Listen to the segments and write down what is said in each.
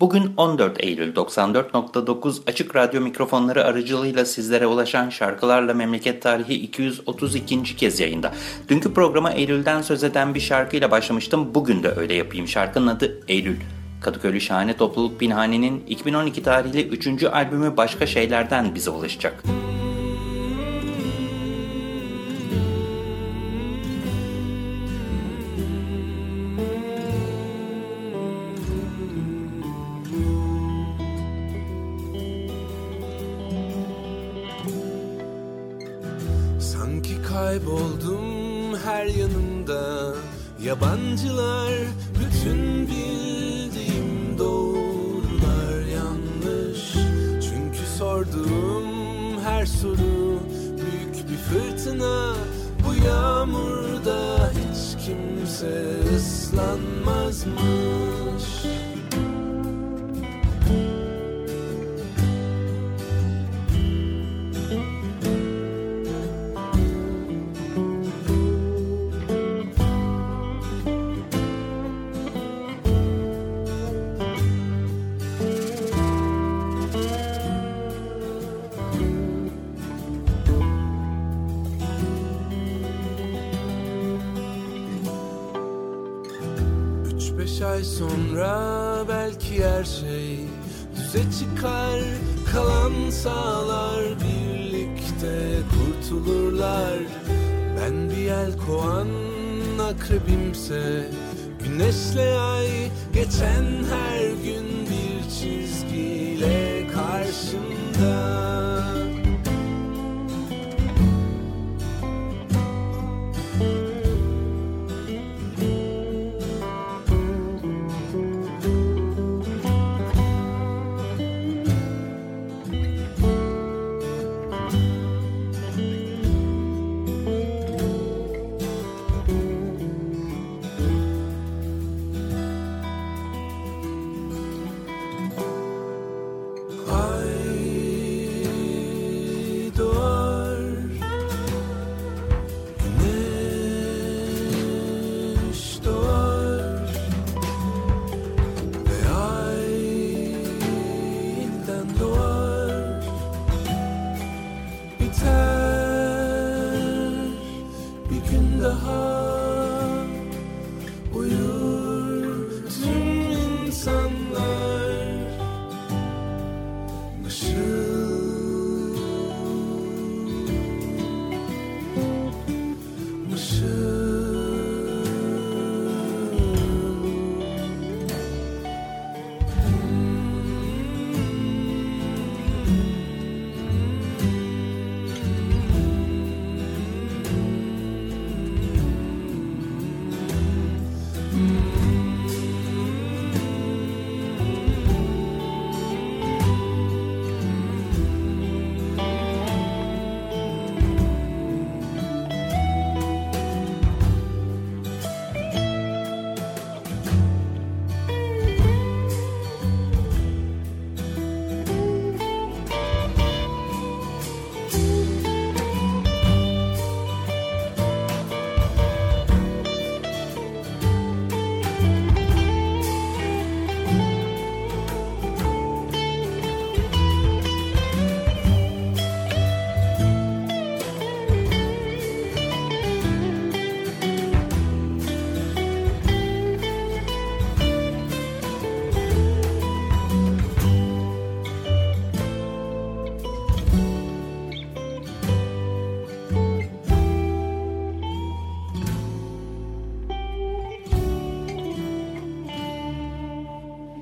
Bugün 14 Eylül 94.9 Açık Radyo mikrofonları aracılığıyla sizlere ulaşan şarkılarla memleket tarihi 232. kez yayında. Dünkü programa Eylül'den söz eden bir şarkıyla başlamıştım. Bugün de öyle yapayım. Şarkının adı Eylül. Kadıköylü Şahane Topluluk Binhane'nin 2012 tarihli 3. albümü Başka Şeylerden bize ulaşacak. Müzik şey. Düze çıkar Kalan sağlar birlikte kurtulurlar. Ben bir el kovan akrebimse Güneşle ay geçen her gün bir çizgiyle karşımda heart.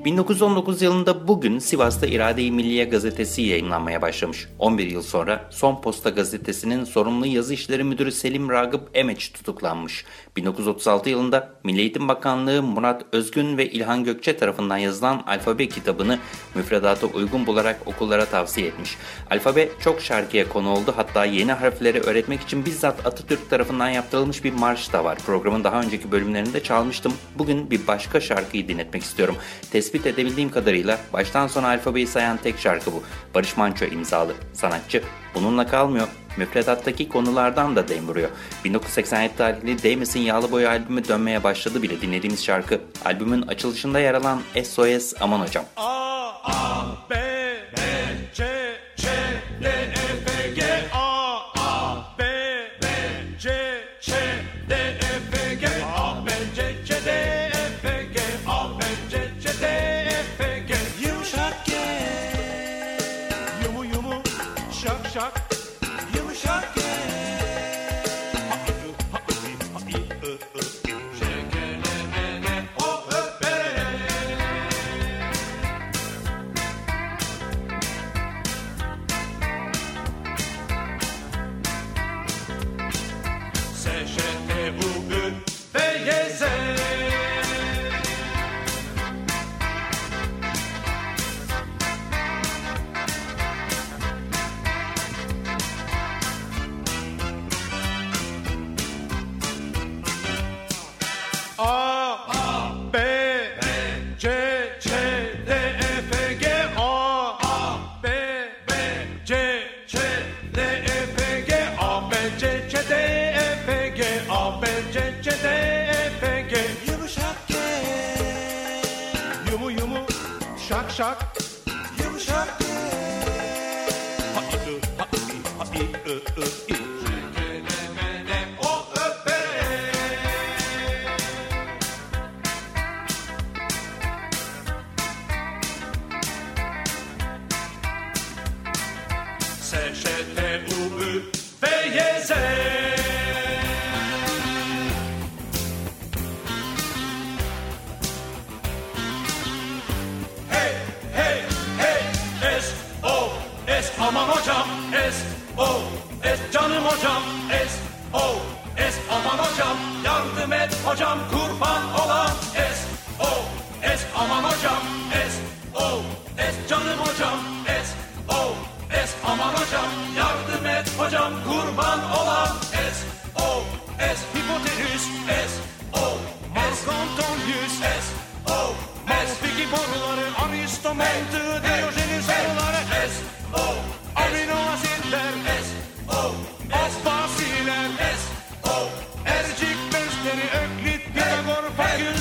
1919 yılında bugün Sivas'ta İrade-i Milliye gazetesi yayınlanmaya başlamış. 11 yıl sonra Son Posta gazetesinin sorumlu yazı işleri müdürü Selim Ragıp Emeç tutuklanmış. 1936 yılında Milli Eğitim Bakanlığı Murat Özgün ve İlhan Gökçe tarafından yazılan alfabe kitabını müfredata uygun bularak okullara tavsiye etmiş. Alfabe çok şarkıya konu oldu hatta yeni harfleri öğretmek için bizzat Atatürk tarafından yaptırılmış bir marş da var. Programın daha önceki bölümlerinde çalmıştım. Bugün bir başka şarkıyı dinletmek istiyorum. Tespit edebildiğim kadarıyla baştan sona alfabeyi sayan tek şarkı bu. Barış Manço imzalı. Sanatçı bununla kalmıyor. Müfredattaki konulardan da dem vuruyor. 1987 tarihli Damas'in Yağlı Boy albümü dönmeye başladı bile dinlediğimiz şarkı. Albümün açılışında yer alan SOS Aman Hocam. A, A,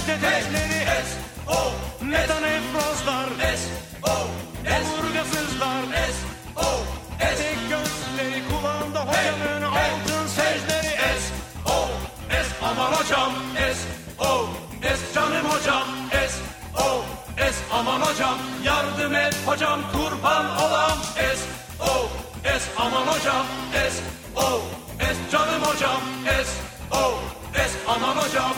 fakülte testleri, S, O, metanefrozlar, S, O, omurgasızlar, S, O, tek gözleri kulağında hocanın altın sözleri, S, O, S, aman hocam, S, O, S, canım hocam, S, O, S, aman hocam, yardım et hocam, kurban olam, S, O, S, aman hocam, S, O, S, canım hocam, S, O, S, aman hocam,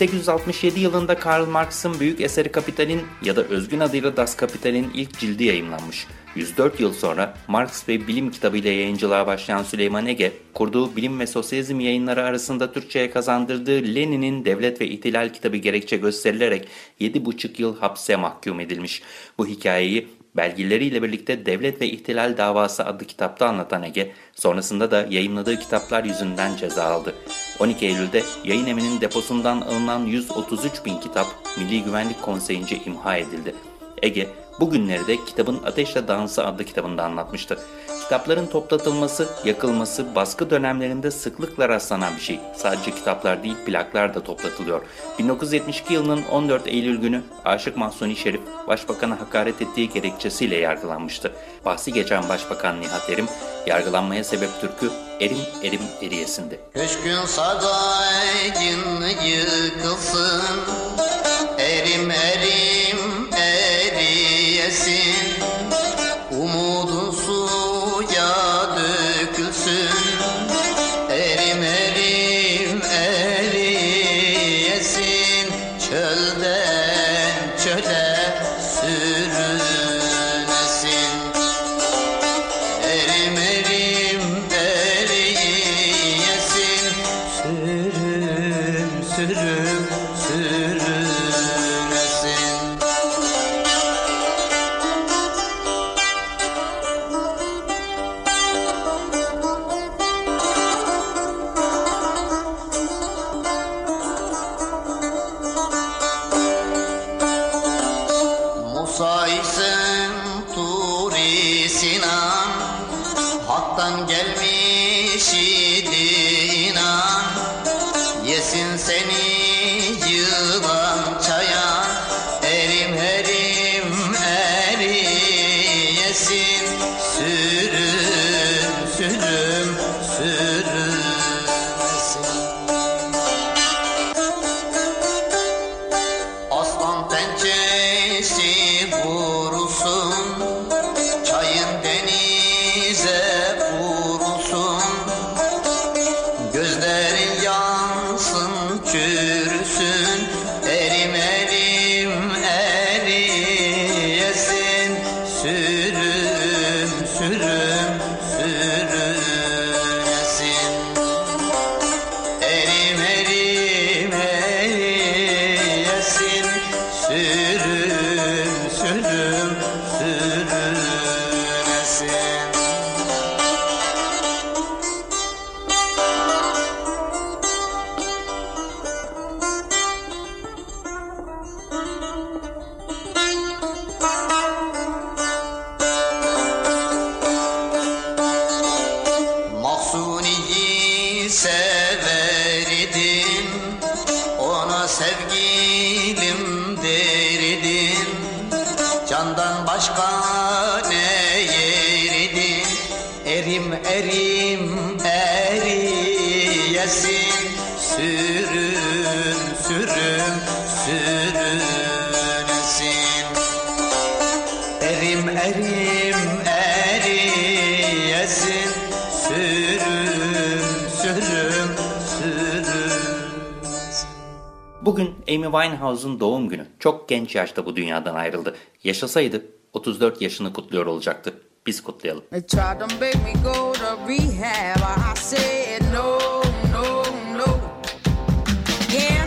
1867 yılında Karl Marx'ın büyük eseri Kapital'in ya da özgün adıyla Das Kapital'in ilk cildi yayımlanmış. 104 yıl sonra Marx ve Bilim kitabıyla yayıncılığa başlayan Süleyman Ege, kurduğu Bilim ve Sosyalizm yayınları arasında Türkçe'ye kazandırdığı Lenin'in Devlet ve İhtilal kitabı gerekçe gösterilerek 7,5 yıl hapse mahkum edilmiş. Bu hikayeyi belgeleriyle birlikte Devlet ve İhtilal Davası adlı kitapta anlatan Ege, sonrasında da yayınladığı kitaplar yüzünden ceza aldı. 12 Eylül'de yayın evinin deposundan alınan 133 bin kitap Milli Güvenlik Konseyi'nce imha edildi. Ege, bugünleri de kitabın Ateşle Dansı adlı kitabında anlatmıştı. Kitapların toplatılması, yakılması baskı dönemlerinde sıklıkla rastlanan bir şey. Sadece kitaplar değil plaklar da toplatılıyor. 1972 yılının 14 Eylül günü Aşık Mahsuni Şerif başbakana hakaret ettiği gerekçesiyle yargılanmıştı. Bahsi geçen Başbakan Nihat Erim yargılanmaya sebep türkü Erim Erim Eriyesindi. Köşkün sarayın yıkılsın Erim erim Hak'tan gelmiş inan Yesin seni Sürüm sürünesin Erim erim eriyesin Sürüm sürüm sürüm Bugün Amy Winehouse'un doğum günü. Çok genç yaşta bu dünyadan ayrıldı. Yaşasaydı 34 yaşını kutluyor olacaktı. Biz kutlayalım. They tried to make me go to rehab. I said no, no, no.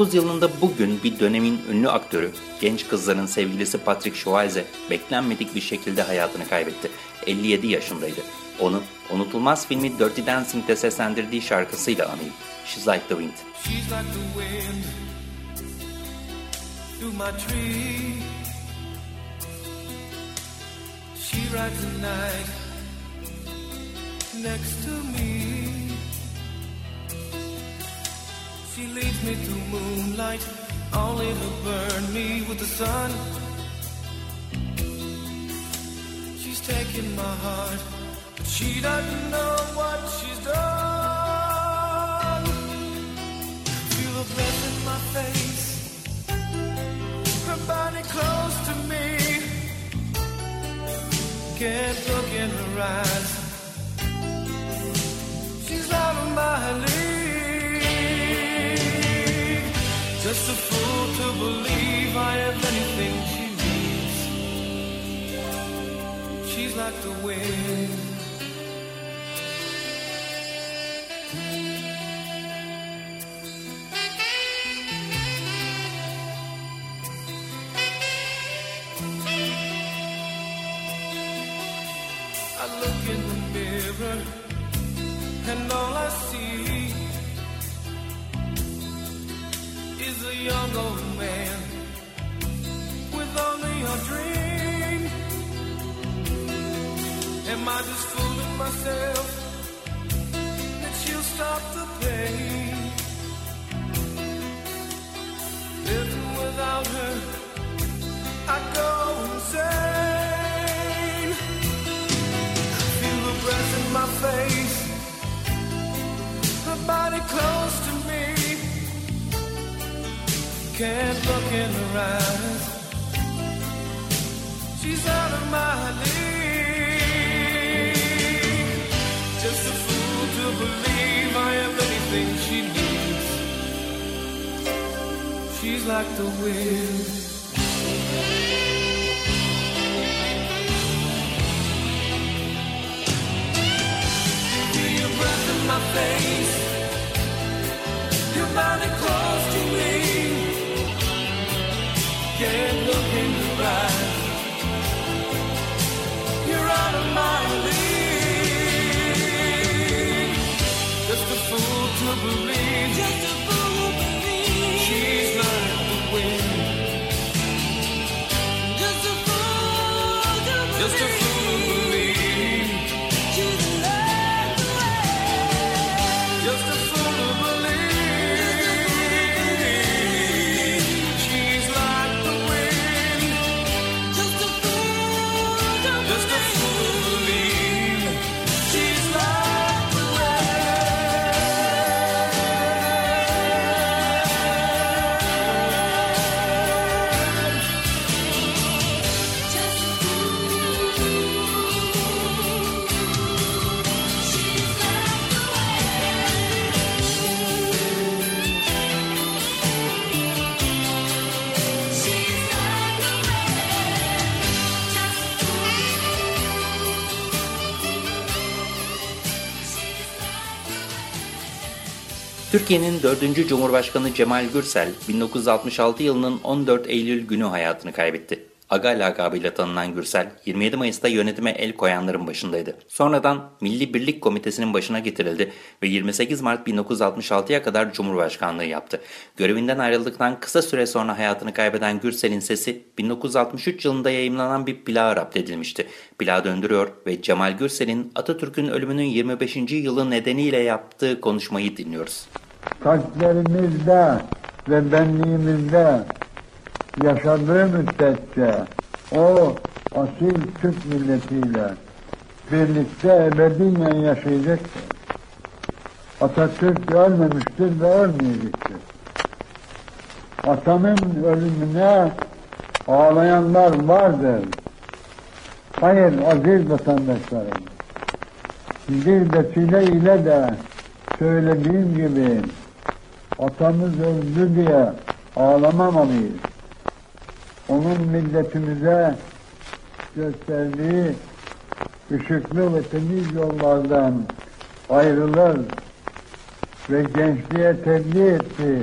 2009 yılında bugün bir dönemin ünlü aktörü, genç kızların sevgilisi Patrick Swayze beklenmedik bir şekilde hayatını kaybetti. 57 yaşındaydı. Onu unutulmaz filmi Dirty Dancing'de seslendirdiği şarkısıyla anayım. She's Like the Wind. She's like the wind through my tree. She rides the night next to me. She leads me through moonlight, only to burn me with the sun. She's taking my heart, but she doesn't know what she's done. Feel the breath in my face, her body close to me. Can't look in her eyes. She's out of my league. Like the wind. Without her, I go insane. Feel the breath in my face, her body close to me. Can't look in her eyes. She's out of my league. Just a fool to believe She's like the wind. Feel your breath in my face. Your body close to me. Can't look in Türkiye'nin 4. Cumhurbaşkanı Cemal Gürsel 1966 yılının 14 Eylül günü hayatını kaybetti. Aga lakabıyla tanınan Gürsel 27 Mayıs'ta yönetime el koyanların başındaydı. Sonradan Milli Birlik Komitesi'nin başına getirildi ve 28 Mart 1966'ya kadar Cumhurbaşkanlığı yaptı. Görevinden ayrıldıktan kısa süre sonra hayatını kaybeden Gürsel'in sesi 1963 yılında yayımlanan bir plağa rapt edilmişti. Plağı döndürüyor ve Cemal Gürsel'in Atatürk'ün ölümünün 25. yılı nedeniyle yaptığı konuşmayı dinliyoruz. kalplerimizde ve benliğimizde yaşadığı müddetçe o asil Türk milletiyle birlikte ebediyen yaşayacaktır. Atatürk ölmemiştir ve ölmeyecektir. Atamın ölümüne ağlayanlar vardır. Hayır aziz vatandaşlarım. Bir vesile ile de söylediğim gibi atamız öldü diye ağlamamalıyız. Onun milletimize gösterdiği ışıklı ve temiz yollardan ayrılır ve gençliğe tebliğ ettiği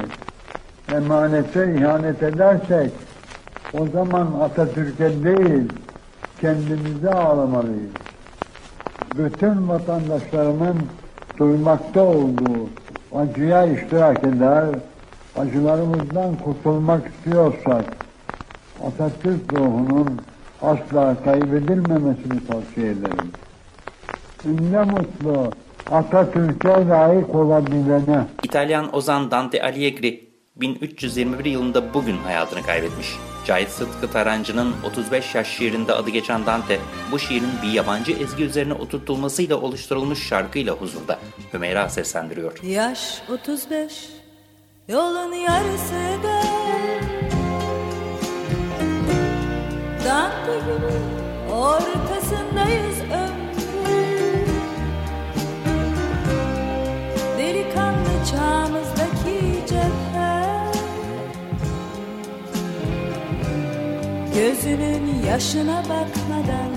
emanete ihanet edersek o zaman Atatürk'e değil kendimize ağlamalıyız. Bütün vatandaşlarımın duymakta olduğu acıya iştirak eder, acılarımızdan kurtulmak istiyorsak Atatürk ruhunun asla kaybedilmemesini tavsiye ederim. Ne mutlu Atatürk'e layık olabilene. İtalyan ozan Dante Alighieri 1321 yılında bugün hayatını kaybetmiş. Cahit Sıtkı Tarancı'nın 35 yaş şiirinde adı geçen Dante, bu şiirin bir yabancı ezgi üzerine oturtulmasıyla oluşturulmuş şarkıyla huzurda. Hümeyra seslendiriyor. Yaş 35 Yolun yarısı da Ortasındayız ömrü Delikanlı çağımızdaki cephe Gözünün yaşına bakmadan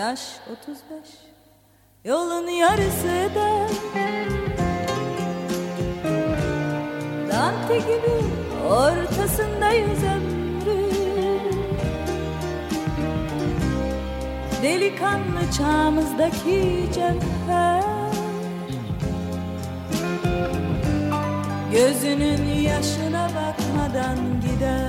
Yaş 35 Yolun yarısı da Dante gibi ortasındayız ömrü. Delikanlı çağımızdaki cevher. Gözünün yaşına bakmadan gider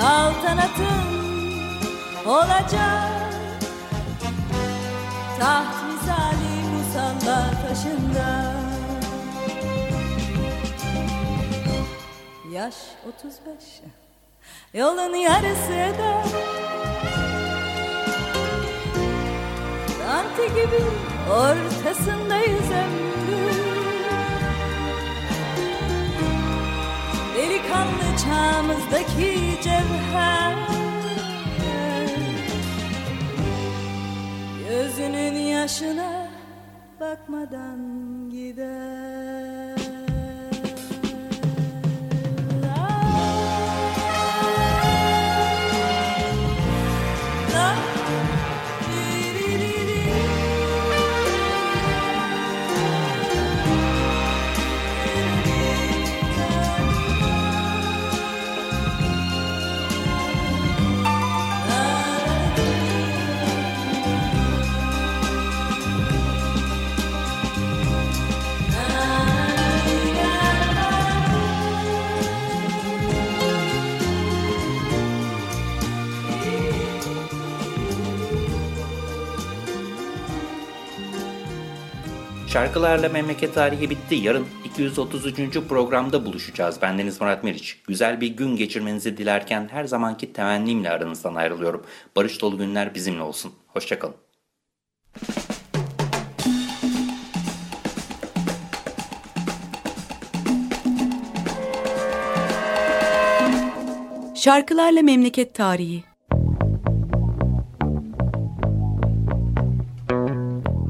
saltanatın olacak. Taht misali musalla taşında. Yaş 35 Yolun yarısı da Dante gibi ortasındayız ömrü. Delikanlı çağımızdaki cevher. Gözünün yaşına bakmadan gider Şarkılarla memleket tarihi bitti. Yarın 233. programda buluşacağız. Bendeniz Murat Meriç. Güzel bir gün geçirmenizi dilerken her zamanki temennimle aranızdan ayrılıyorum. Barış dolu günler bizimle olsun. Hoşçakalın. Şarkılarla Memleket Tarihi